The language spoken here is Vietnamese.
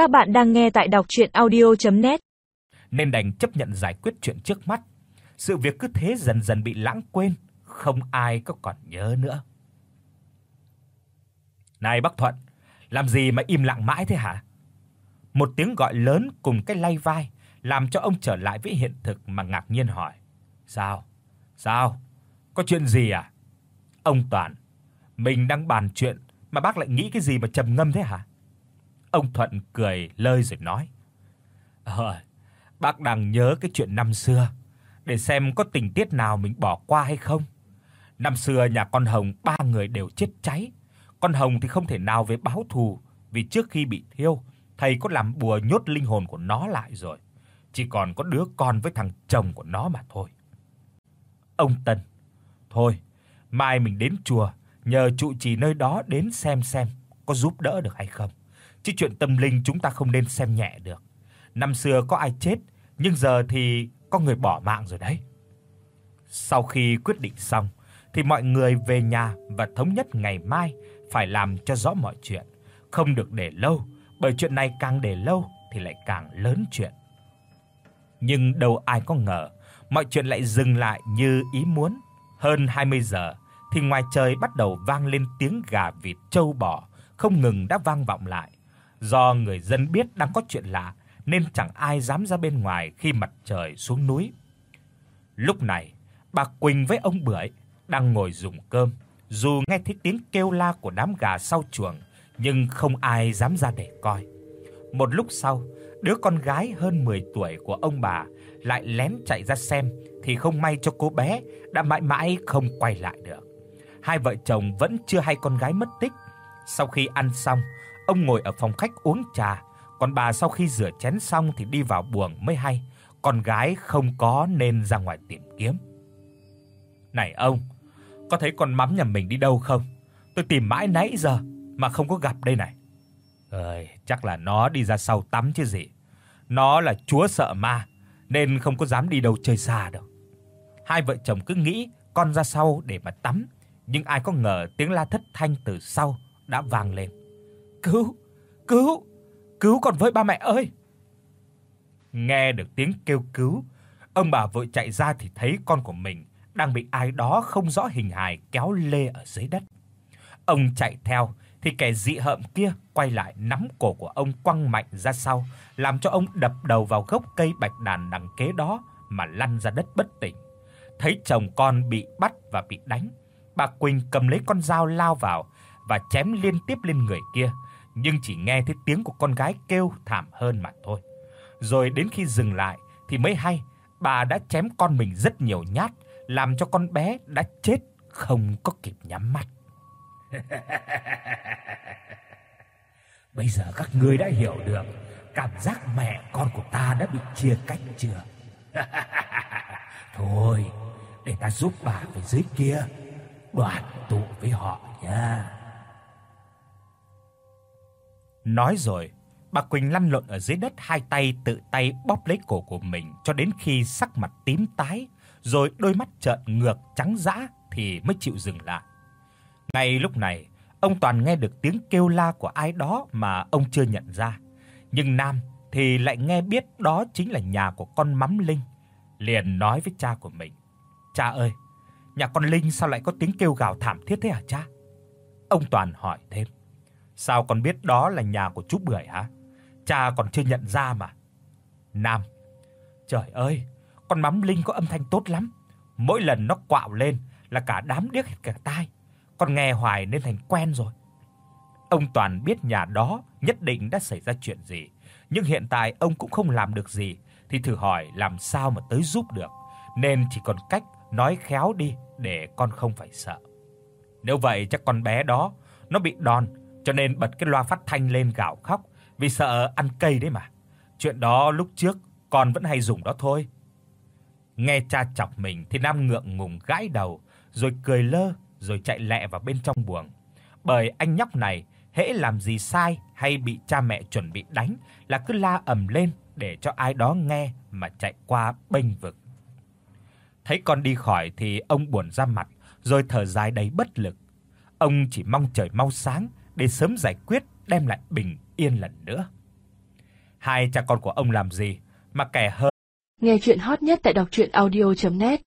Các bạn đang nghe tại đọc audio net Nên đành chấp nhận giải quyết chuyện trước mắt. Sự việc cứ thế dần dần bị lãng quên, không ai có còn nhớ nữa. "Này Bắc Thuận, làm gì mà im lặng mãi thế hả?" Một tiếng gọi lớn cùng cái lay vai làm cho ông trở lại với hiện thực mà ngạc nhiên hỏi: "Sao? Sao? Có chuyện gì à?" Ông Toàn, mình đang bàn chuyện mà bác lại nghĩ cái gì mà trầm ngâm thế hả? Ông Thuận cười lơi rồi nói: "Ờ, bác đang nhớ cái chuyện năm xưa, để xem có tình tiết nào mình bỏ qua hay không. Năm xưa nhà con Hồng ba người đều chết cháy. Con Hồng thì không thể nào về báo thù vì trước khi bị thiêu, thầy có làm bùa nhốt linh hồn của nó lại rồi. Chỉ còn có đứa con với thằng chồng của nó mà thôi." Ông Tân: "Thôi, mai mình đến chùa nhờ trụ trì nơi đó đến xem xem có giúp đỡ được hay không. Chứ chuyện tâm linh chúng ta không nên xem nhẹ được. Năm xưa có ai chết, nhưng giờ thì có người bỏ mạng rồi đấy." Sau khi quyết định xong thì mọi người về nhà và thống nhất ngày mai phải làm cho rõ mọi chuyện, không được để lâu, bởi chuyện này càng để lâu thì lại càng lớn chuyện. Nhưng đâu ai có ngờ, mọi chuyện lại dừng lại như ý muốn. Hơn 20 giờ thì ngoài trời bắt đầu vang lên tiếng gà vịt trâu bò không ngừng đã vang vọng lại. Do người dân biết đang có chuyện lạ nên chẳng ai dám ra bên ngoài khi mặt trời xuống núi. Lúc này, bà Quỳnh với ông Bưởi đang ngồi dùng cơm, dù nghe thấy tiếng kêu la của đám gà sau chuồng nhưng không ai dám ra để coi. Một lúc sau, đứa con gái hơn 10 tuổi của ông bà lại lén chạy ra xem thì không may cho cô bé đã mãi mãi không quay lại được. Hai vợ chồng vẫn chưa hay con gái mất tích. Sau khi ăn xong, ông ngồi ở phòng khách uống trà, còn bà sau khi rửa chén xong thì đi vào buồng mới hay, con gái không có nên ra ngoài tìm kiếm. Này ông, có thấy con mắm nhà mình đi đâu không? Tôi tìm mãi nãy giờ mà không có gặp đây này. Ơi, chắc là nó đi ra sau tắm chứ gì. Nó là chúa sợ ma nên không có dám đi đâu chơi xa đâu. Hai vợ chồng cứ nghĩ con ra sau để mà tắm, nhưng ai có ngờ tiếng la thất thanh từ sau đã vang lên. "Cứu! Cứu! Cứu con với ba mẹ ơi!" Nghe được tiếng kêu cứu, ông bà vội chạy ra thì thấy con của mình đang bị ai đó không rõ hình hài kéo lê ở dưới đất. Ông chạy theo thì kẻ dị hợm kia quay lại nắm cổ của ông quăng mạnh ra sau, làm cho ông đập đầu vào gốc cây bạch đàn đằng kế đó mà lăn ra đất bất tỉnh. Thấy chồng con bị bắt và bị đánh, bà Quỳnh cầm lấy con dao lao vào và chém liên tiếp lên người kia, nhưng chỉ nghe thấy tiếng của con gái kêu thảm hơn mà thôi. Rồi đến khi dừng lại thì mới hay, bà đã chém con mình rất nhiều nhát, làm cho con bé đã chết không có kịp nhắm mắt. Bây giờ các ngươi đã hiểu được cảm giác mẹ con của ta đã bị chia cách chưa? Thôi, để ta giúp bà về dưới kia đoàn tụ với họ nha. Nói rồi, bà Quỳnh lăn lộn ở dưới đất hai tay tự tay bóp lấy cổ của mình cho đến khi sắc mặt tím tái, rồi đôi mắt trợn ngược trắng dã thì mới chịu dừng lại. Ngay lúc này, ông toàn nghe được tiếng kêu la của ai đó mà ông chưa nhận ra. Nhưng Nam thì lại nghe biết đó chính là nhà của con mắm Linh, liền nói với cha của mình: "Cha ơi, nhà con Linh sao lại có tiếng kêu gào thảm thiết thế hả cha?" Ông Toàn hỏi thêm: "Sao con biết đó là nhà của chú Bưởi hả? Cha còn chưa nhận ra mà." Nam: "Trời ơi, con mắm Linh có âm thanh tốt lắm, mỗi lần nó quạo lên là cả đám điếc hết cả tai. Con nghe hoài nên thành quen rồi." Ông Toàn biết nhà đó nhất định đã xảy ra chuyện gì, nhưng hiện tại ông cũng không làm được gì thì thử hỏi làm sao mà tới giúp được, nên chỉ còn cách nói khéo đi để con không phải sợ. Nếu vậy chắc con bé đó nó bị đòn, cho nên bật cái loa phát thanh lên gào khóc vì sợ ăn cây đấy mà. Chuyện đó lúc trước con vẫn hay dùng đó thôi. Nghe cha chọc mình thì Nam ngượng ngùng gãi đầu, rồi cười lơ rồi chạy lẹ vào bên trong buồng. Bởi anh nhóc này hễ làm gì sai hay bị cha mẹ chuẩn bị đánh là cứ la ầm lên để cho ai đó nghe mà chạy qua bênh vực. Thấy con đi khỏi thì ông buồn ra mặt, rồi thở dài đầy bất lực. Ông chỉ mong trời mau sáng để sớm giải quyết, đem lại bình yên lần nữa. Hai cha con của ông làm gì mà kẻ hơn Nghe truyện hot nhất tại doctruyenaudio.net